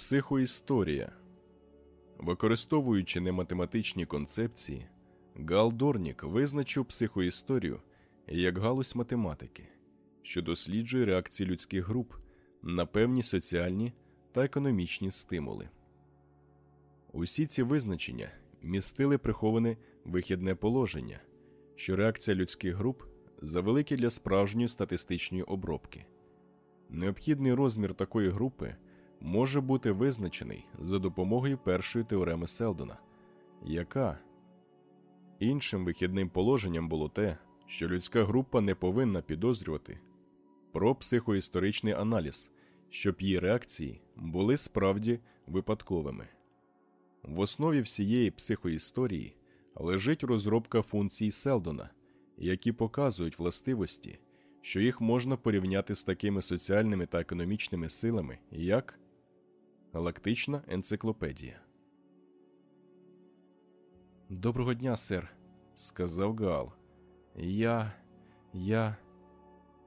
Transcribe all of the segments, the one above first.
Психоісторія. Використовуючи нематематичні концепції, Гал Дорнік визначив психоісторію як галузь математики, що досліджує реакції людських груп на певні соціальні та економічні стимули. Усі ці визначення містили приховане вихідне положення, що реакція людських груп завеликі для справжньої статистичної обробки. Необхідний розмір такої групи може бути визначений за допомогою першої теореми Селдона, яка іншим вихідним положенням було те, що людська група не повинна підозрювати про психоісторичний аналіз, щоб її реакції були справді випадковими. В основі всієї психоісторії лежить розробка функцій Селдона, які показують властивості, що їх можна порівняти з такими соціальними та економічними силами, як Галактична енциклопедія. Доброго дня, сер, сказав Гал. Я. я.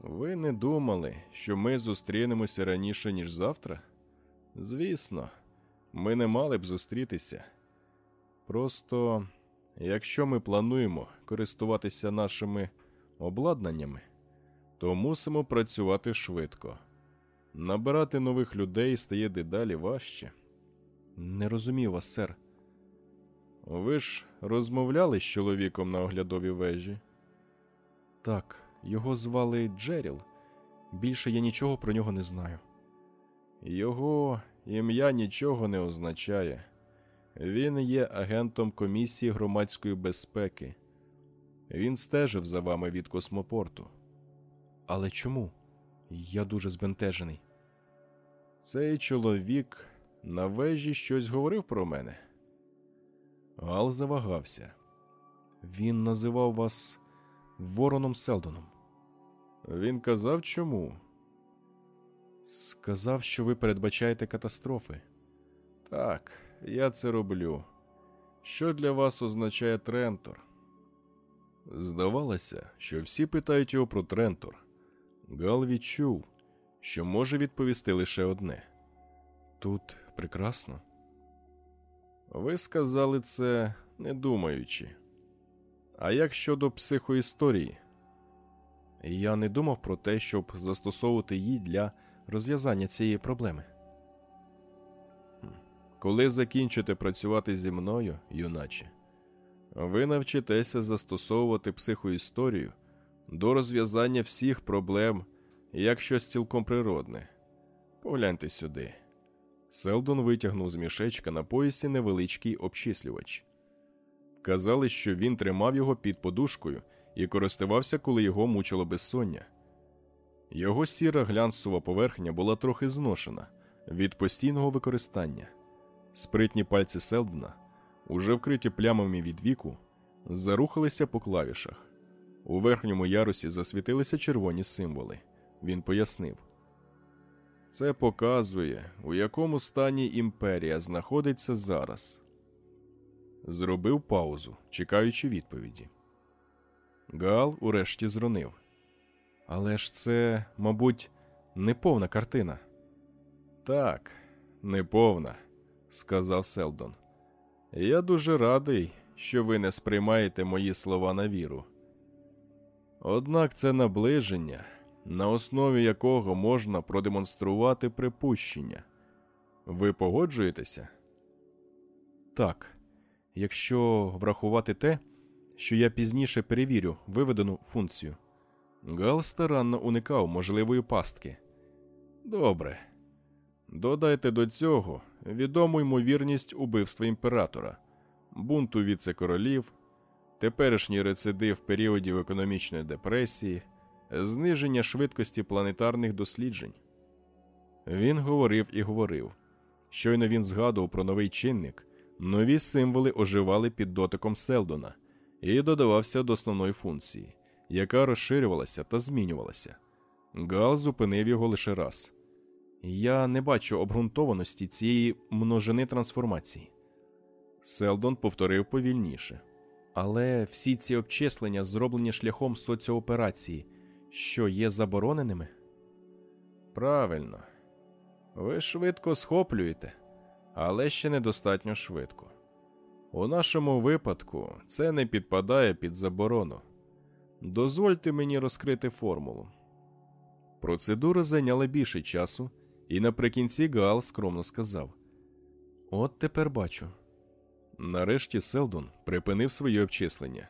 Ви не думали, що ми зустрінемося раніше, ніж завтра? Звісно, ми не мали б зустрітися. Просто, якщо ми плануємо користуватися нашими обладнаннями, то мусимо працювати швидко. Набирати нових людей стає дедалі важче. Не розумію вас, сер. Ви ж розмовляли з чоловіком на оглядовій вежі? Так, його звали Джеріл. Більше я нічого про нього не знаю. Його ім'я нічого не означає. Він є агентом комісії громадської безпеки. Він стежив за вами від космопорту. Але чому? Я дуже збентежений. Цей чоловік на вежі щось говорив про мене. Гал завагався. Він називав вас Вороном Селдоном. Він казав чому? Сказав, що ви передбачаєте катастрофи. Так, я це роблю. Що для вас означає Трентор? Здавалося, що всі питають його про Трентор. Гал відчув, що може відповісти лише одне тут прекрасно. Ви сказали це не думаючи. А як щодо психоісторії? Я не думав про те, щоб застосовувати її для розв'язання цієї проблеми. Коли закінчите працювати зі мною, юначе, ви навчитеся застосовувати психоісторію до розв'язання всіх проблем як щось цілком природне. Погляньте сюди. Селдон витягнув з мішечка на поясі невеличкий обчислювач. Казали, що він тримав його під подушкою і користувався, коли його мучило безсоння. Його сіра глянцева поверхня була трохи зношена від постійного використання. Спритні пальці Селдона, уже вкриті плямами від віку, зарухалися по клавішах. У верхньому ярусі засвітилися червоні символи. Він пояснив. Це показує, у якому стані імперія знаходиться зараз. Зробив паузу, чекаючи відповіді. Гал урешті зронив. Але ж це, мабуть, неповна картина. Так, неповна, сказав Селдон. Я дуже радий, що ви не сприймаєте мої слова на віру. Однак це наближення на основі якого можна продемонструвати припущення. Ви погоджуєтеся? Так, якщо врахувати те, що я пізніше перевірю виведену функцію. Гал старанно уникав можливої пастки. Добре. Додайте до цього відому ймовірність убивства імператора, бунту віце-королів, теперішній рецидив періодів економічної депресії зниження швидкості планетарних досліджень. Він говорив і говорив. Щойно він згадував про новий чинник, нові символи оживали під дотиком Селдона і додавався до основної функції, яка розширювалася та змінювалася. Гал зупинив його лише раз. Я не бачу обґрунтованості цієї множини трансформації. Селдон повторив повільніше. Але всі ці обчислення зроблені шляхом соціооперації, що є забороненими? Правильно. Ви швидко схоплюєте, але ще недостатньо швидко. У нашому випадку це не підпадає під заборону. Дозвольте мені розкрити формулу. Процедура зайняла більше часу, і наприкінці Гаал скромно сказав: От тепер бачу. Нарешті Селдон припинив своє обчислення.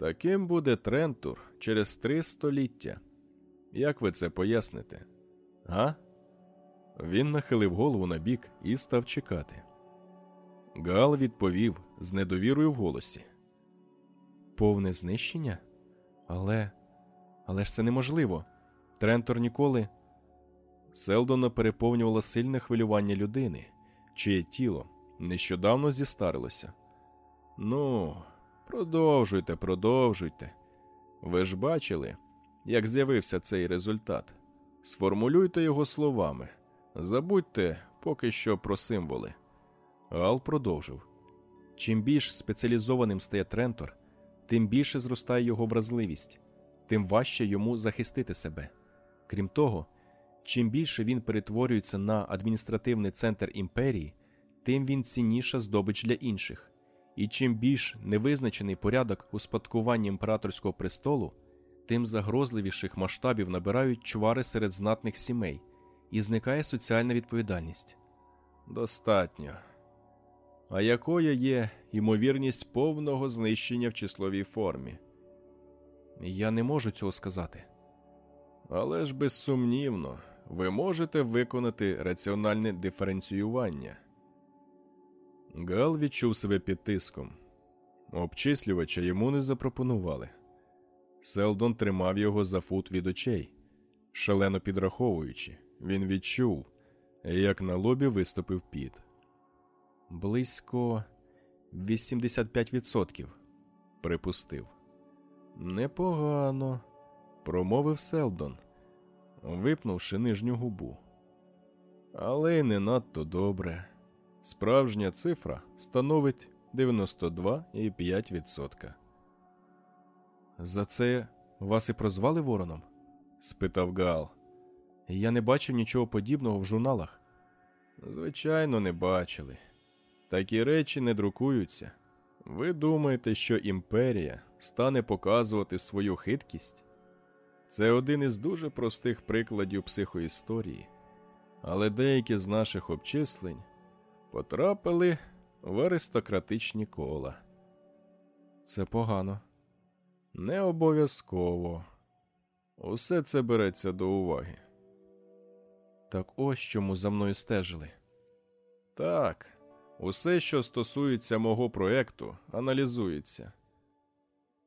Таким буде Трентур через три століття. Як ви це поясните? Га? Він нахилив голову на бік і став чекати. Гал відповів з недовірою в голосі. Повне знищення? Але. Але ж це неможливо. Трентор ніколи. Селдона переповнювало сильне хвилювання людини, чиє тіло нещодавно зістарилося. Ну, продовжуйте, продовжуйте. Ви ж бачили, як з'явився цей результат. Сформулюйте його словами. Забудьте поки що про символи. Ал продовжив чим більш спеціалізованим стає Трентор, тим більше зростає його вразливість, тим важче йому захистити себе. Крім того, чим більше він перетворюється на адміністративний центр імперії, тим він цінніша здобич для інших, і чим більш невизначений порядок успадкування імператорського престолу, тим загрозливіших масштабів набирають чвари серед знатних сімей, і зникає соціальна відповідальність. Достатньо. А якою є ймовірність повного знищення в числовій формі? Я не можу цього сказати. Але ж безсумнівно, ви можете виконати раціональне диференціювання. Гал відчув себе під тиском. Обчислювача йому не запропонували. Селдон тримав його за фут від очей, шалено підраховуючи, він відчув, як на лобі виступив піт. Близько 85%, припустив. Непогано, промовив Селдон, випнувши нижню губу. Але й не надто добре. Справжня цифра становить 92,5%. За це вас і прозвали вороном? спитав Гаал. Я не бачив нічого подібного в журналах. Звичайно, не бачили. Такі речі не друкуються. Ви думаєте, що імперія стане показувати свою хиткість? Це один із дуже простих прикладів психоісторії, але деякі з наших обчислень потрапили в аристократичні кола. Це погано. Не обов'язково. Усе це береться до уваги. Так ось чому за мною стежили. Так, усе, що стосується мого проекту, аналізується.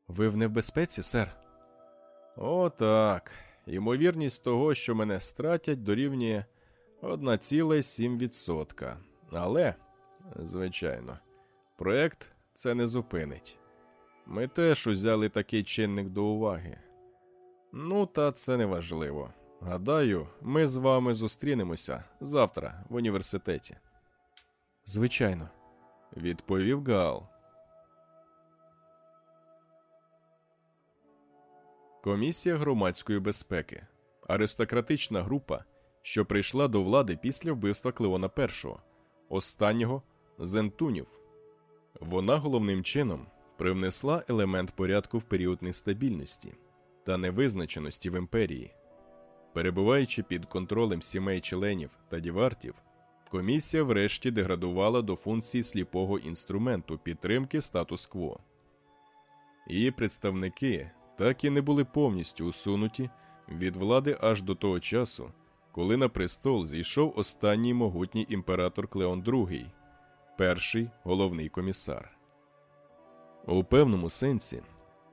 Ви в небезпеці, сер? О, так. Ймовірність того, що мене стратять, дорівнює 1,7%. Але, звичайно, проект це не зупинить. Ми теж узяли такий чинник до уваги. Ну, та це не важливо. Гадаю, ми з вами зустрінемося завтра в університеті. Звичайно, відповів Гал. Комісія громадської безпеки. Аристократична група, що прийшла до влади після вбивства Клеона І, останнього Зентунів. Вона головним чином привнесла елемент порядку в період нестабільності та невизначеності в імперії. Перебуваючи під контролем сімей членів та дівартів, комісія врешті деградувала до функції сліпого інструменту підтримки статус-кво. Її представники так і не були повністю усунуті від влади аж до того часу, коли на престол зійшов останній могутній імператор Клеон II, перший головний комісар. У певному сенсі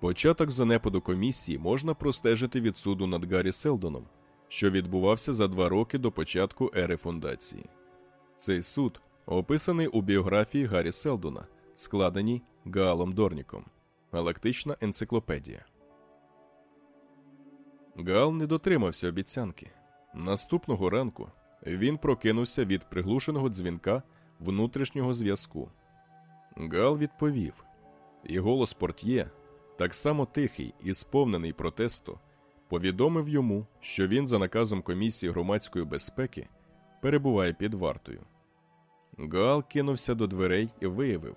початок занепаду комісії можна простежити від суду над Гаррі Селдоном, що відбувався за два роки до початку ери фундації. Цей суд описаний у біографії Гаррі Селдона, складеній Гаалом Дорніком, Галактична енциклопедія. Гал не дотримався обіцянки. Наступного ранку він прокинувся від приглушеного дзвінка внутрішнього зв'язку. Гал відповів, і голос портьє, так само тихий і сповнений протесту, повідомив йому, що він, за наказом комісії громадської безпеки, перебуває під вартою. Гал кинувся до дверей і виявив,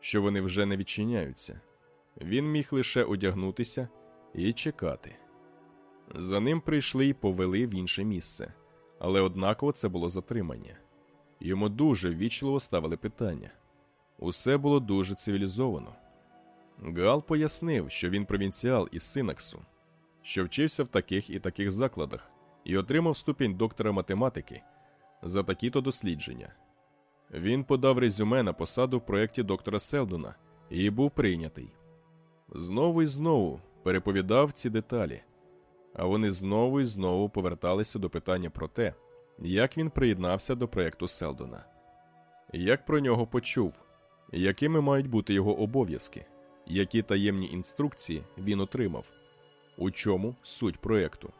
що вони вже не відчиняються. Він міг лише одягнутися і чекати. За ним прийшли і повели в інше місце, але однаково це було затримання. Йому дуже ввічливо ставили питання. Усе було дуже цивілізовано. Гал пояснив, що він провінціал із Синаксу, що вчився в таких і таких закладах і отримав ступінь доктора математики за такі-то дослідження. Він подав резюме на посаду в проєкті доктора Селдона і був прийнятий. Знову і знову переповідав ці деталі, а вони знову і знову поверталися до питання про те, як він приєднався до проєкту Селдона, як про нього почув, якими мають бути його обов'язки, які таємні інструкції він отримав, у чому суть проєкту.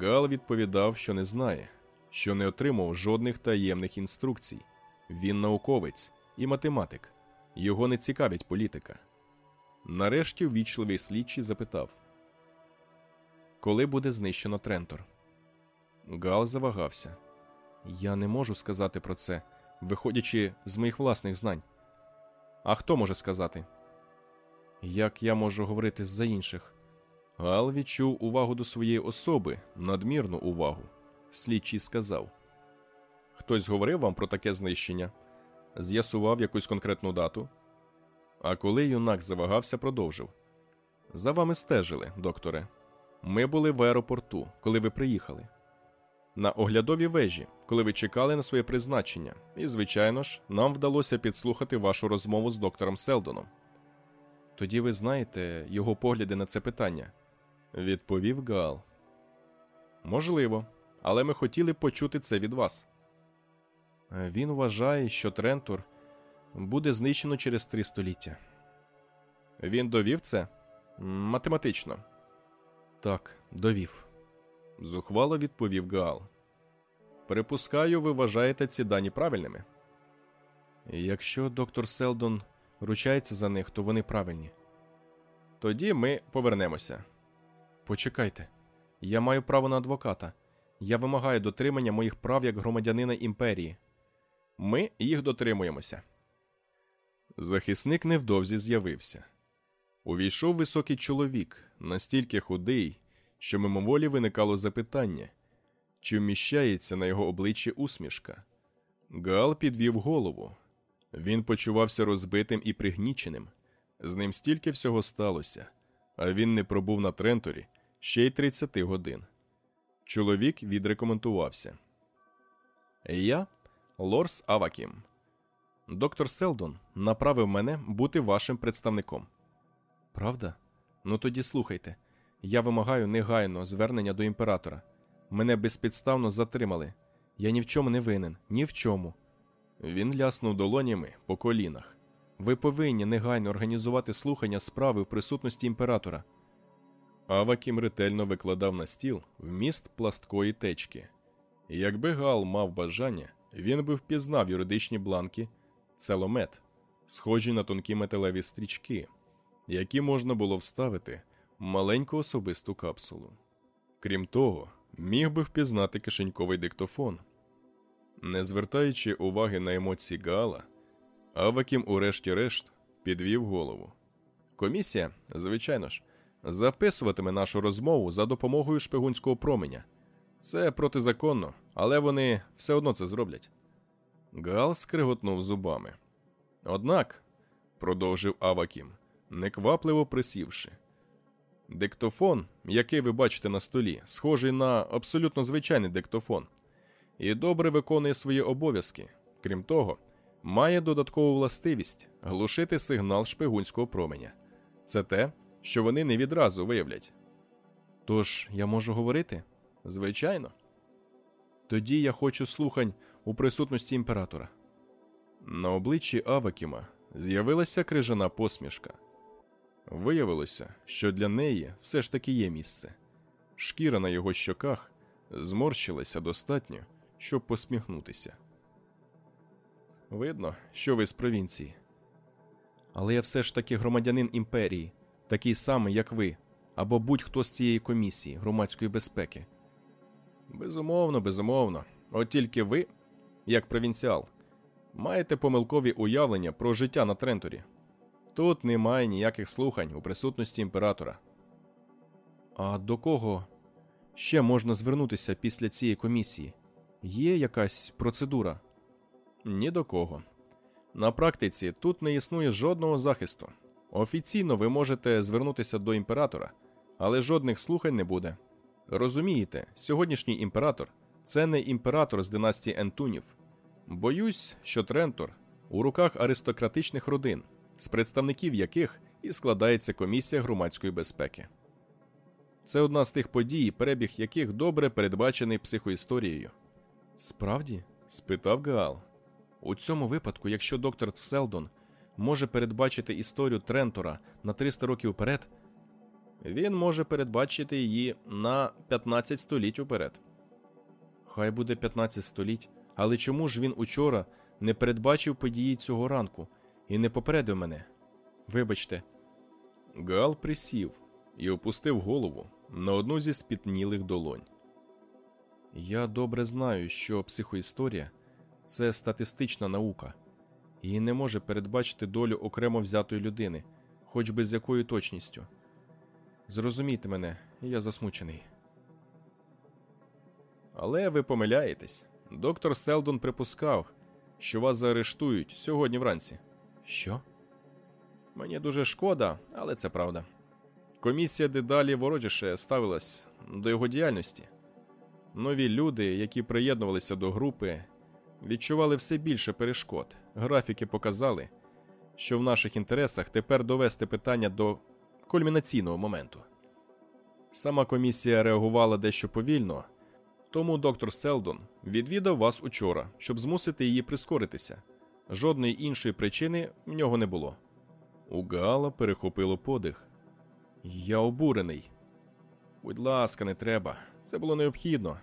Гал відповідав, що не знає, що не отримав жодних таємних інструкцій. Він науковець і математик, його не цікавить політика. Нарешті ввічливий слідчий запитав, коли буде знищено Трентор. Гал завагався. Я не можу сказати про це, виходячи з моїх власних знань. А хто може сказати? Як я можу говорити за інших? Гал відчув увагу до своєї особи, надмірну увагу. Слідчий сказав: Хтось говорив вам про таке знищення, з'ясував якусь конкретну дату. А коли юнак завагався, продовжив: За вами стежили, докторе. Ми були в аеропорту, коли ви приїхали. На оглядовій вежі, коли ви чекали на своє призначення, і, звичайно ж, нам вдалося підслухати вашу розмову з доктором Селдоном. Тоді ви знаєте його погляди на це питання, відповів Гал. Можливо, але ми хотіли почути це від вас. Він вважає, що Трентур буде знищено через три століття. Він довів це математично. Так, довів. Зухвало відповів Гаал. Припускаю, ви вважаєте ці дані правильними. Якщо доктор Селдон ручається за них, то вони правильні. Тоді ми повернемося. Почекайте, я маю право на адвоката. Я вимагаю дотримання моїх прав як громадянина імперії. Ми їх дотримуємося. Захисник невдовзі з'явився. Увійшов високий чоловік, настільки худий, що мимоволі виникало запитання, чи вміщається на його обличчі усмішка. Гал підвів голову. Він почувався розбитим і пригніченим. З ним стільки всього сталося, а він не пробув на Тренторі ще й 30 годин. Чоловік відрекомендувався. Я Лорс Авакім. Доктор Селдон направив мене бути вашим представником. Правда? Ну тоді слухайте. Я вимагаю негайно звернення до імператора. Мене безпідставно затримали. Я ні в чому не винен, ні в чому. Він ляснув долонями по колінах. Ви повинні негайно організувати слухання справи в присутності імператора. Авакім ретельно викладав на стіл вміст пласткої течки. Якби Гал мав бажання, він би впізнав юридичні бланки целомет, схожі на тонкі металеві стрічки, які можна було вставити в маленьку особисту капсулу. Крім того, міг би впізнати кишеньковий диктофон. Не звертаючи уваги на емоції Гала, Авакім, урешті-решт, підвів голову. Комісія, звичайно ж, записуватиме нашу розмову за допомогою шпигунського променя. Це протизаконно, але вони все одно це зроблять. Гал скриготнув зубами. Однак, продовжив Авакім, неквапливо присівши. Диктофон, який ви бачите на столі, схожий на абсолютно звичайний диктофон, і добре виконує свої обов'язки. Крім того, має додаткову властивість глушити сигнал шпигунського променя. Це те, що вони не відразу виявлять. Тож я можу говорити? Звичайно. Тоді я хочу слухань у присутності імператора. На обличчі Авакіма з'явилася крижана посмішка. Виявилося, що для неї все ж таки є місце. Шкіра на його щоках зморщилася достатньо, щоб посміхнутися. Видно, що ви з провінції. Але я все ж таки громадянин імперії, такий самий, як ви, або будь-хто з цієї комісії громадської безпеки. Безумовно, безумовно. От тільки ви, як провінціал, маєте помилкові уявлення про життя на Тренторі. Тут немає ніяких слухань у присутності імператора. А до кого ще можна звернутися після цієї комісії? Є якась процедура? Ні до кого. На практиці тут не існує жодного захисту. Офіційно ви можете звернутися до імператора, але жодних слухань не буде. Розумієте, сьогоднішній імператор це не імператор з династії Ентунів. Боюсь, що Трентор у руках аристократичних родин, з представників яких і складається комісія громадської безпеки. Це одна з тих подій, перебіг яких добре передбачений психоісторією. Справді? спитав Гаал. У цьому випадку, якщо доктор Селдон може передбачити історію Трентора на 300 років вперед, він може передбачити її на 15 століть уперед. Хай буде 15 століть, але чому ж він учора не передбачив події цього ранку і не попередив мене? Вибачте, Гал присів і опустив голову на одну зі спітнілих долонь. Я добре знаю, що психоісторія це статистична наука і не може передбачити долю окремо взятої людини, хоч би з якою точністю. Зрозумійте мене, я засмучений. Але ви помиляєтесь. Доктор Селдон припускав, що вас заарештують сьогодні вранці. Що? Мені дуже шкода, але це правда. Комісія дедалі ворожіше ставилась до його діяльності. Нові люди, які приєднувалися до групи, відчували все більше перешкод. Графіки показали, що в наших інтересах тепер довести питання до кульмінаційного моменту. Сама комісія реагувала дещо повільно, тому доктор Селдон відвідав вас учора, щоб змусити її прискоритися. Жодної іншої причини в нього не було. У Гала перехопило подих. Я обурений. Будь ласка, не треба. Це було необхідно.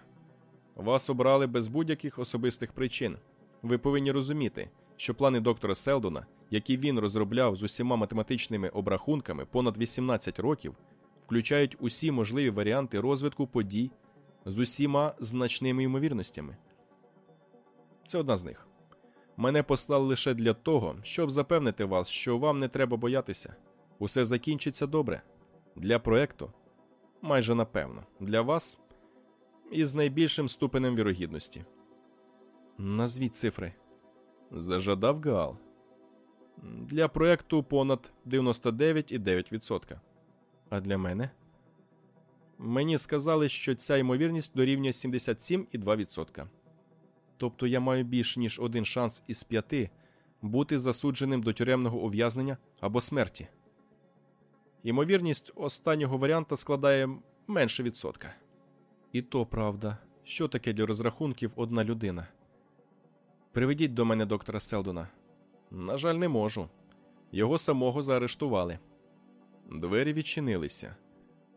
Вас обрали без будь-яких особистих причин. Ви повинні розуміти, що плани доктора Селдона, які він розробляв з усіма математичними обрахунками понад 18 років, включають усі можливі варіанти розвитку подій з усіма значними ймовірностями. Це одна з них. Мене послали лише для того, щоб запевнити вас, що вам не треба боятися. Усе закінчиться добре. Для проекту майже напевно, для вас із найбільшим ступенем вірогідності. Назвіть цифри. Зажадав Гаал. Для проекту понад 99,9%. А для мене? Мені сказали, що ця ймовірність дорівнює 77,2%. Тобто я маю більш ніж один шанс із п'яти бути засудженим до тюремного ув'язнення або смерті. Ймовірність останнього варіанта складає менше відсотка. І то правда, що таке для розрахунків одна людина. Приведіть до мене доктора Селдона. На жаль, не можу. Його самого заарештували. Двері відчинилися.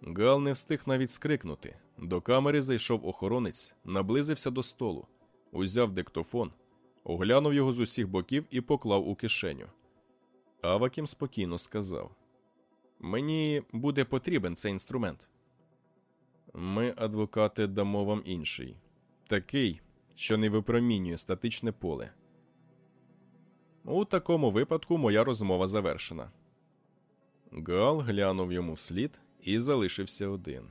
Гал не встиг навіть скрикнути. До камери зайшов охоронець, наблизився до столу, узяв диктофон, оглянув його з усіх боків і поклав у кишеню. Авакім спокійно сказав: Мені буде потрібен цей інструмент. Ми, адвокати, дамо вам інший. Такий, що не випромінює статичне поле. У такому випадку моя розмова завершена. Гал глянув йому вслід і залишився один.